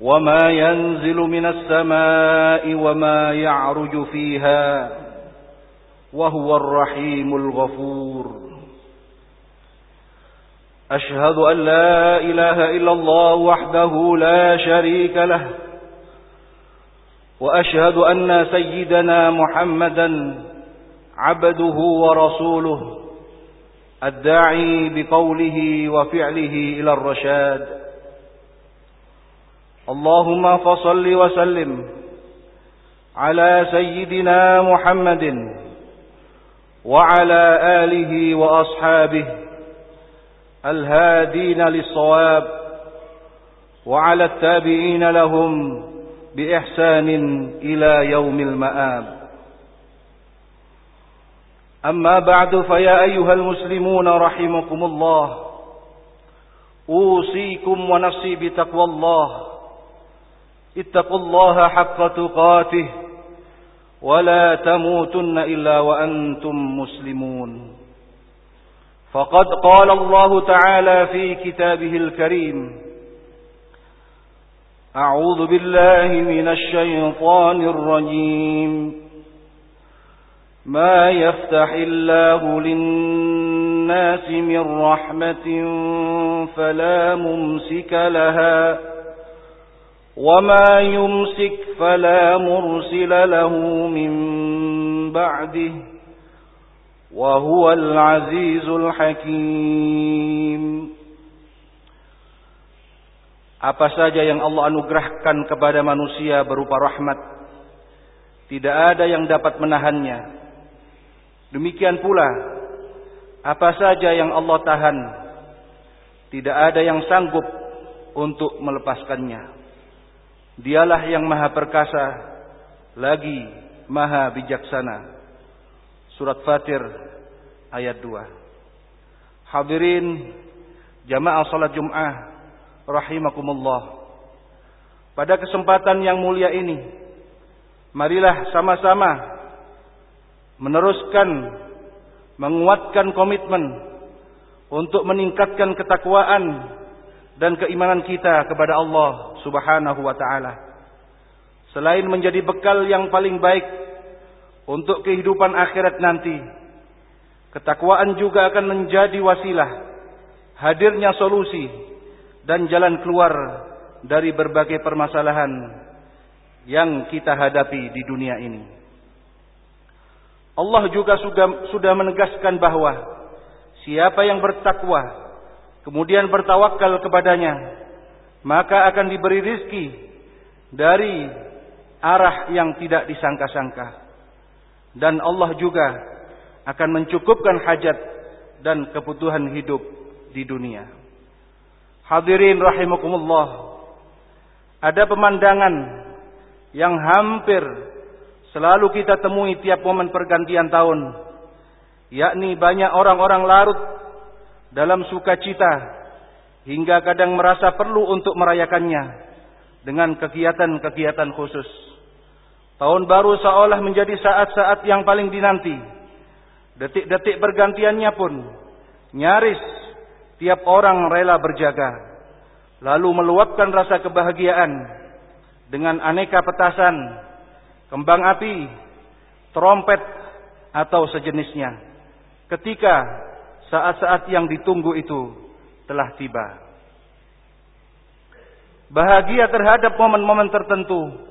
وما ينزل من السماء وما يعرج فيها وهو الرحيم الغفور. أشهد أن لا إله إلا الله وحده لا شريك له. وأشهد أن سيدنا محمدا عبده ورسوله. الداعي بقوله وفعله إلى الرشاد. اللهم فصل وسلم على سيدنا محمد وعلى آله وأصحابه الهادين للصواب وعلى التابعين لهم بإحسان إلى يوم المآب. أما بعد فيا أيها المسلمون رحمكم الله أوصيكم ونفسي بتقوى الله. اتقوا الله حق تقاته ولا تموتن إلا وأنتم مسلمون. فقد قال الله تعالى في كتابه الكريم أعوذ بالله من الشيطان الرجيم. ما يفتح الله للناس من رحمة فلا ممسك لها وما يمسك فلا مرسل له من بعده وهو العزيز الحكيم Apa saja yang Allah anugerahkan kepada manusia berupa rahmat Tidak ada yang dapat menahannya Demikian pula Apa saja yang Allah tahan Tidak ada yang sanggup untuk melepaskannya Dialah yang maha perkasa Lagi maha bijaksana. Surat Fatir ayat 2 Hadirin Jamaah salat Jum'ah Rahimakumullah. Pada kesempatan yang mulia ini Marilah sama-sama Meneruskan Menguatkan komitmen Untuk meningkatkan ketakwaan Dan keimanan kita kepada Allah Subhanahu wa ta'ala Selain menjadi bekal yang paling baik Untuk kehidupan akhirat nanti Ketakwaan juga akan menjadi wasilah Hadirnya solusi dan jalan keluar dari berbagai permasalahan yang kita hadapi di dunia ini. Allah juga sudah, menegaskan bahwa siapa yang bertakwa kemudian bertawakal kepadanya maka akan diberi rizki dari arah yang tidak disangka-sangka. Dan Allah juga akan mencukupkan hajat dan kebutuhan hidup di dunia. Hadirin rahimakumullah. Ada pemandangan yang hampir selalu kita temui tiap momen pergantian tahun. Yakni banyak orang-orang larut dalam sukacita hingga kadang merasa perlu untuk merayakannya dengan kegiatan-kegiatan khusus. Tahun baru seolah menjadi saat-saat yang paling dinanti. Detik-detik pergantiannya pun nyaris tiap orang rela berjaga, lalu meluapkan rasa kebahagiaan dengan aneka petasan, kembang api, trompet, atau sejenisnya. Ketika saat-saat yang ditunggu itu telah tiba. Bahagia terhadap momen-momen tertentu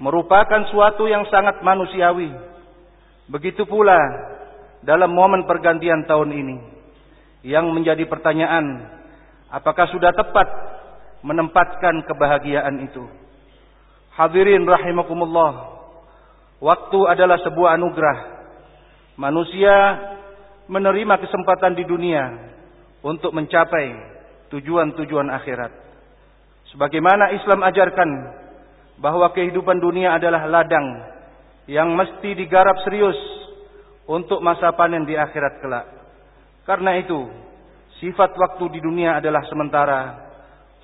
merupakan suatu yang sangat manusiawi. Begitu pula dalam momen pergantian tahun ini yang menjadi pertanyaan apakah sudah tepat menempatkan kebahagiaan itu hadirin rahimakumullah waktu adalah sebuah anugerah manusia menerima kesempatan di dunia untuk mencapai tujuan-tujuan akhirat sebagaimana Islam ajarkan bahwa kehidupan dunia adalah ladang yang mesti digarap serius untuk masa panen di akhirat kelak. Karena itu, sifat waktu di dunia adalah sementara,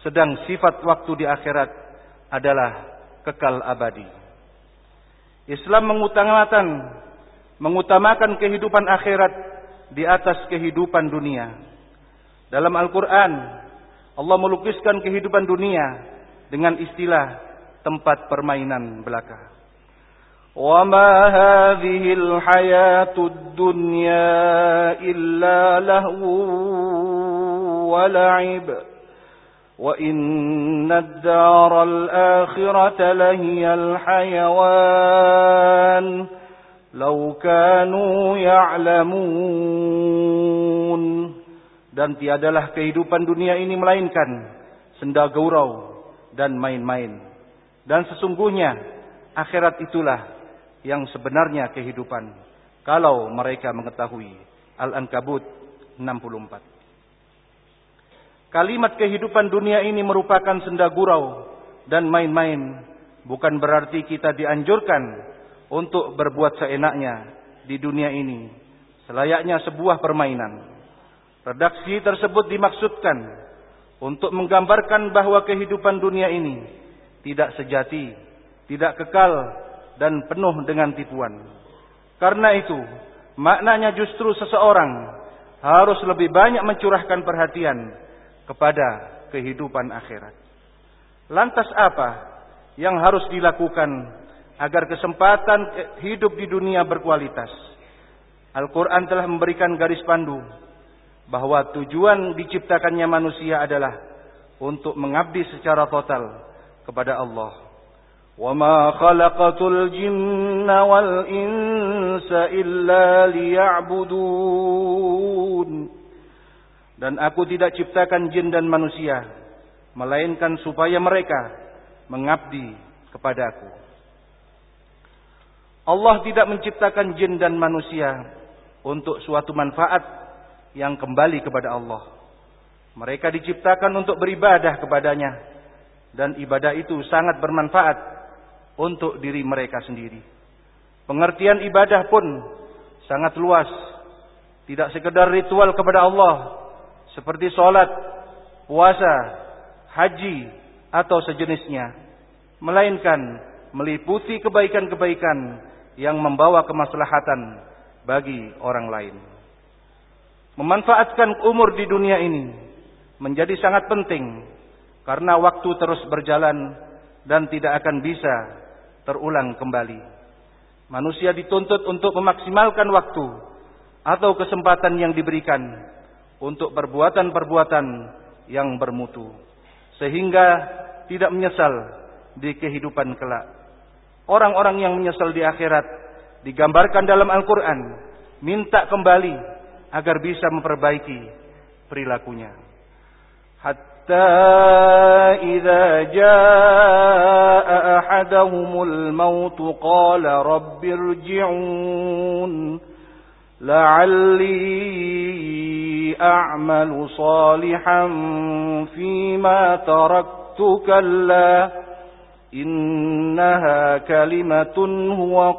sedang sifat waktu di akhirat adalah kekal abadi. Islam mengutamakan mengutamakan kehidupan akhirat di atas kehidupan dunia. Dalam Al-Quran, Allah melukiskan kehidupan dunia dengan istilah tempat permainan belaka. وما هذه الحياة الدنيا إلا لهو ولعب وإن الدار الآخرة لهي الحيوان Lau kanu. Dan tiadalah kehidupan dunia ini melainkan senda gurau dan main-main. Dan sesungguhnya akhirat itulah yang sebenarnya kehidupan. Kalau mereka mengetahui. Al-Ankabut 64. Kalimat kehidupan dunia ini merupakan senda gurau dan main-main. Bukan berarti kita dianjurkan untuk berbuat seenaknya di dunia ini. Selayaknya sebuah permainan. Redaksi tersebut dimaksudkan untuk menggambarkan bahwa kehidupan dunia ini tidak sejati, tidak kekal dan penuh dengan tipuan. Karena itu, maknanya justru seseorang harus lebih banyak mencurahkan perhatian kepada kehidupan akhirat. Lantas apa yang harus dilakukan agar kesempatan hidup di dunia berkualitas? Al-Quran telah memberikan garis pandu bahwa tujuan diciptakannya manusia adalah untuk mengabdi secara total kepada Allah. Khalaqatul jinna wal insa illa liya'budun. Dan aku tidak ciptakan jin dan manusia melainkan supaya mereka mengabdi kepadaku. Allah tidak menciptakan jin dan manusia untuk suatu manfaat yang kembali kepada Allah. Mereka diciptakan untuk beribadah kepadanya dan ibadah itu sangat bermanfaat untuk diri mereka sendiri. Pengertian ibadah pun sangat luas. Tidak sekedar ritual kepada Allah seperti sholat, puasa, haji atau sejenisnya, melainkan meliputi kebaikan-kebaikan yang membawa kemaslahatan bagi orang lain. Memanfaatkan umur di dunia ini menjadi sangat penting karena waktu terus berjalan dan tidak akan bisa terulang kembali. Manusia dituntut untuk memaksimalkan waktu atau kesempatan yang diberikan untuk perbuatan-perbuatan yang bermutu sehingga tidak menyesal di kehidupan kelak. Orang-orang yang menyesal di akhirat digambarkan dalam Al-Qur'an minta kembali agar bisa memperbaiki perilakunya. Hatta idza jaa ahaduhumul maut qala rabbirji'un la'alli a'malu salihan fima taraktu kalla innaha kalimatun huwa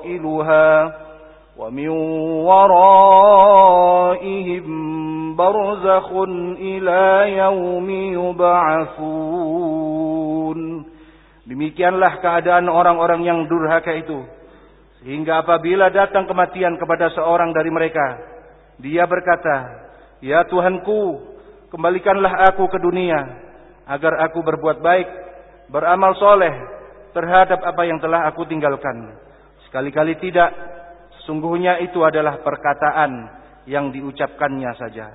qailuha ومن ورائهم برزخ إلى يوم يبعثون Demikianlah keadaan orang-orang yang durhaka itu. Sehingga apabila datang kematian kepada seorang dari mereka, dia berkata, Ya Tuhanku, kembalikanlah aku ke dunia, agar aku berbuat baik, beramal soleh terhadap apa yang telah aku tinggalkan. Sekali-kali tidak, Sungguhnya itu adalah perkataan yang diucapkannya saja.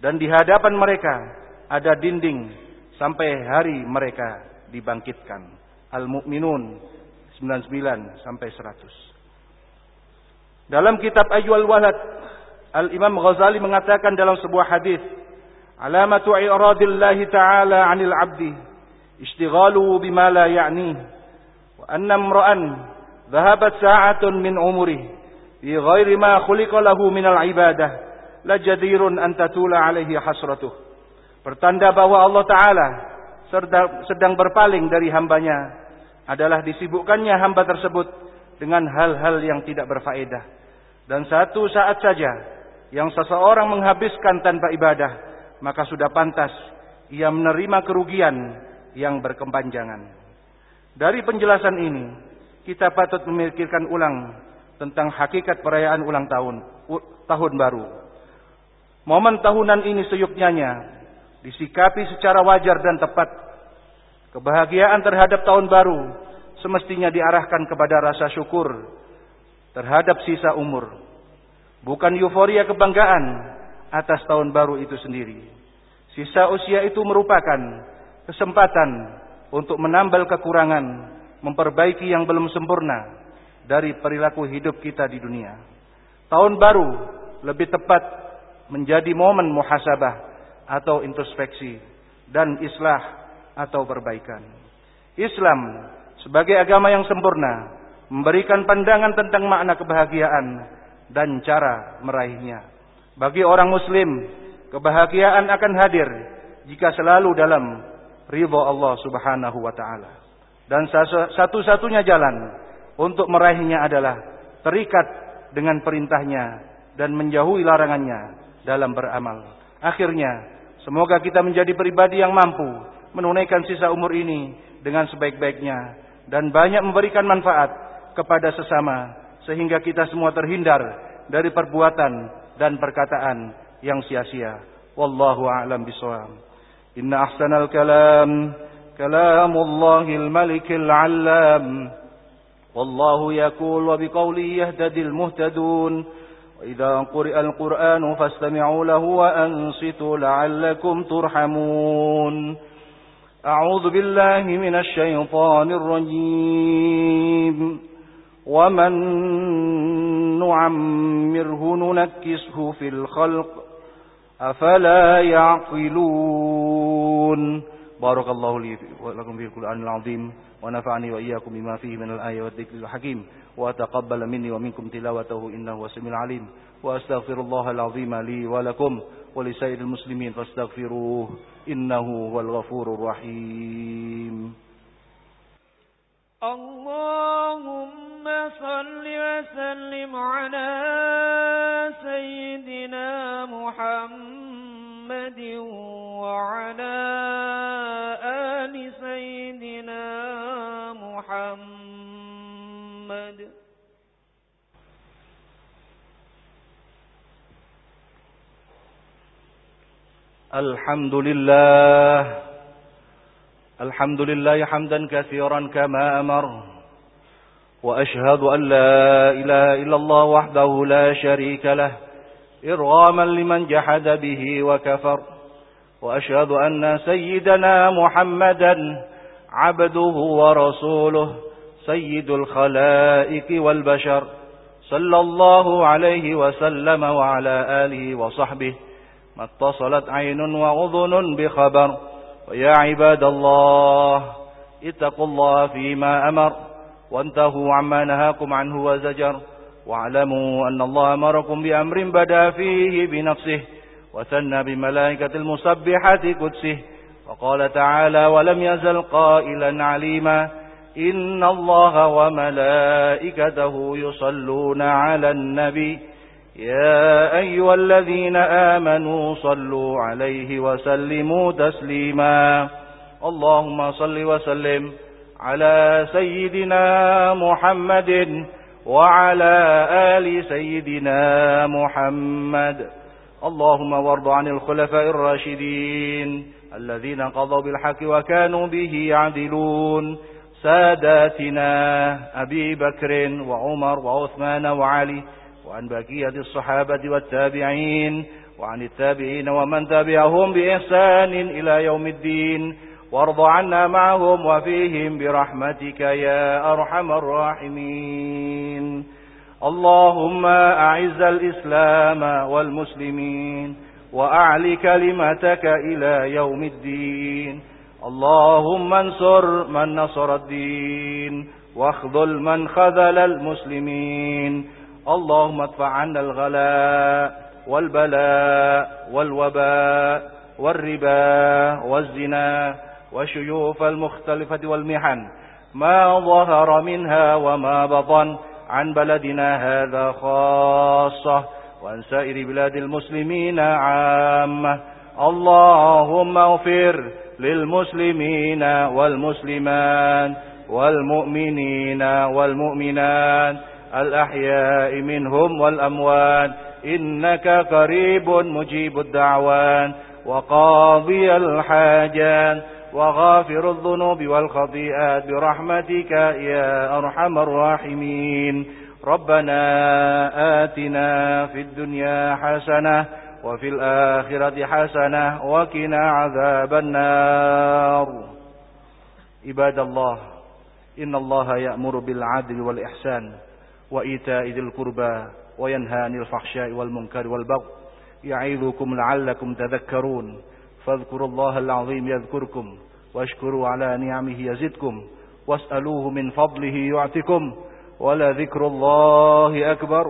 Dan di hadapan mereka ada dinding sampai hari mereka dibangkitkan. Al-Mu'minun 99 sampai 100. Dalam kitab Ayyul Walad, Al-Imam Ghazali mengatakan dalam sebuah hadis, "Alamatu i'radillahi ta'ala 'anil 'abdi la ya'nih wa anna imra'an dhahabat sa'atun min umrihi fi ghairi ma khuliqa lahu minal ibadah la jadirun an tatula alaihi hasratuh. Pertanda bahwa Allah taala sedang berpaling dari hambanya adalah disibukkannya hamba tersebut dengan hal-hal yang tidak berfaedah. Dan satu saat saja yang seseorang menghabiskan tanpa ibadah, maka sudah pantas ia menerima kerugian yang berkepanjangan. Dari penjelasan ini, kita patut memikirkan ulang tentang hakikat perayaan ulang tahun, tahun baru. Momen tahunan ini seyuknyanya disikapi secara wajar dan tepat. Kebahagiaan terhadap tahun baru semestinya diarahkan kepada rasa syukur terhadap sisa umur. Bukan euforia kebanggaan atas tahun baru itu sendiri. Sisa usia itu merupakan kesempatan untuk menambal kekurangan, memperbaiki yang belum sempurna dari perilaku hidup kita di dunia. Tahun baru lebih tepat menjadi momen muhasabah atau introspeksi dan islah atau perbaikan. Islam sebagai agama yang sempurna memberikan pandangan tentang makna kebahagiaan dan cara meraihnya. Bagi orang muslim, kebahagiaan akan hadir jika selalu dalam ridho Allah Subhanahu wa taala. Dan satu-satunya jalan untuk meraihnya adalah terikat dengan perintahnya dan menjauhi larangannya dalam beramal. Akhirnya, semoga kita menjadi pribadi yang mampu menunaikan sisa umur ini dengan sebaik-baiknya dan banyak memberikan manfaat kepada sesama sehingga kita semua terhindar dari perbuatan dan perkataan yang sia-sia. Wallahu a'lam bishawab. Inna ahsanal kalam kalamul malikil 'allam. Wallahu yaqul wa biqawli yahtadil muhtadun. وإذا قرئ القرآن فاستمعوا له وأنصتوا لعلكم ترحمون أعوذ بالله من الشيطان الرجيم ومن نعمره ننكسه في الخلق أفلا يعقلون بارك الله لي ولكم في القرآن العظيم ونفعني وإياكم بما فيه من الآية والذكر الحكيم. وتقبل مني ومنكم تلاوته إنه هو السميع العليم. وأستغفر الله العظيم لي ولكم ولسائر المسلمين فاستغفروه إنه هو الغفور الرحيم. اللهم صل وسلم على سيدنا محمد وعلى الحمد لله. الحمد لله حمدا كثيرا كما أمر. وأشهد أن لا إله إلا الله وحده لا شريك له إرغاما لمن جحد به وكفر. وأشهد أن سيدنا محمدا عبده ورسوله سيد الخلائق والبشر صلى الله عليه وسلم وعلى آله وصحبه. ما اتصلت عين وأذن بخبر ويا عباد الله اتقوا الله فيما أمر وانتهوا عما نهاكم عنه وزجر واعلموا أن الله أمركم بأمر بدا فيه بنفسه وثنى بملائكة المسبحة قدسه وقال تعالى ولم يزل قائلا عليما إن الله وملائكته يصلون على النبي يا أيها الذين آمنوا صلوا عليه وسلموا تسليما. اللهم صل وسلم على سيدنا محمد وعلى آل سيدنا محمد. اللهم وارض عن الخلفاء الراشدين الذين قضوا بالحق وكانوا به يعدلون. ساداتنا أبي بكر وعمر وعثمان وعلي وعن بقية الصحابة والتابعين وعن التابعين ومن تبعهم بإحسان إلى يوم الدين. وارض عنا معهم وفيهم برحمتك يا أرحم الراحمين. اللهم أعز الإسلام والمسلمين وأعل كلمتك إلى يوم الدين. اللهم انصر من نصر الدين واخذل من خذل المسلمين. اللهم ادفع عنا الغلاء والبلاء والوباء والربا والزنا وشيوف المختلفة والمحن ما ظهر منها وما بطن عن بلدنا هذا خاصة وعن سائر بلاد المسلمين عامة. اللهم اغفر للمسلمين والمسلمات والمؤمنين والمؤمنات الأحياء منهم والأموات إنك قريب مجيب الدعوان. وقاضي الحاجات وغافر الذنوب والخطيئات برحمتك يا أرحم الراحمين. ربنا آتنا في الدنيا حسنة وفي الآخرة حسنة وكنا عذاب النار. عباد الله إن الله يأمر بالعدل والإحسان. وإيتاء ذي القربى وينهى عن الفحشاء والمنكر والبغي يعظكم لعلكم تذكرون فاذكروا الله العظيم يذكركم واشكروا على نعمه يزدكم واسألوه من فضله يعتكم ولذكر الله أكبر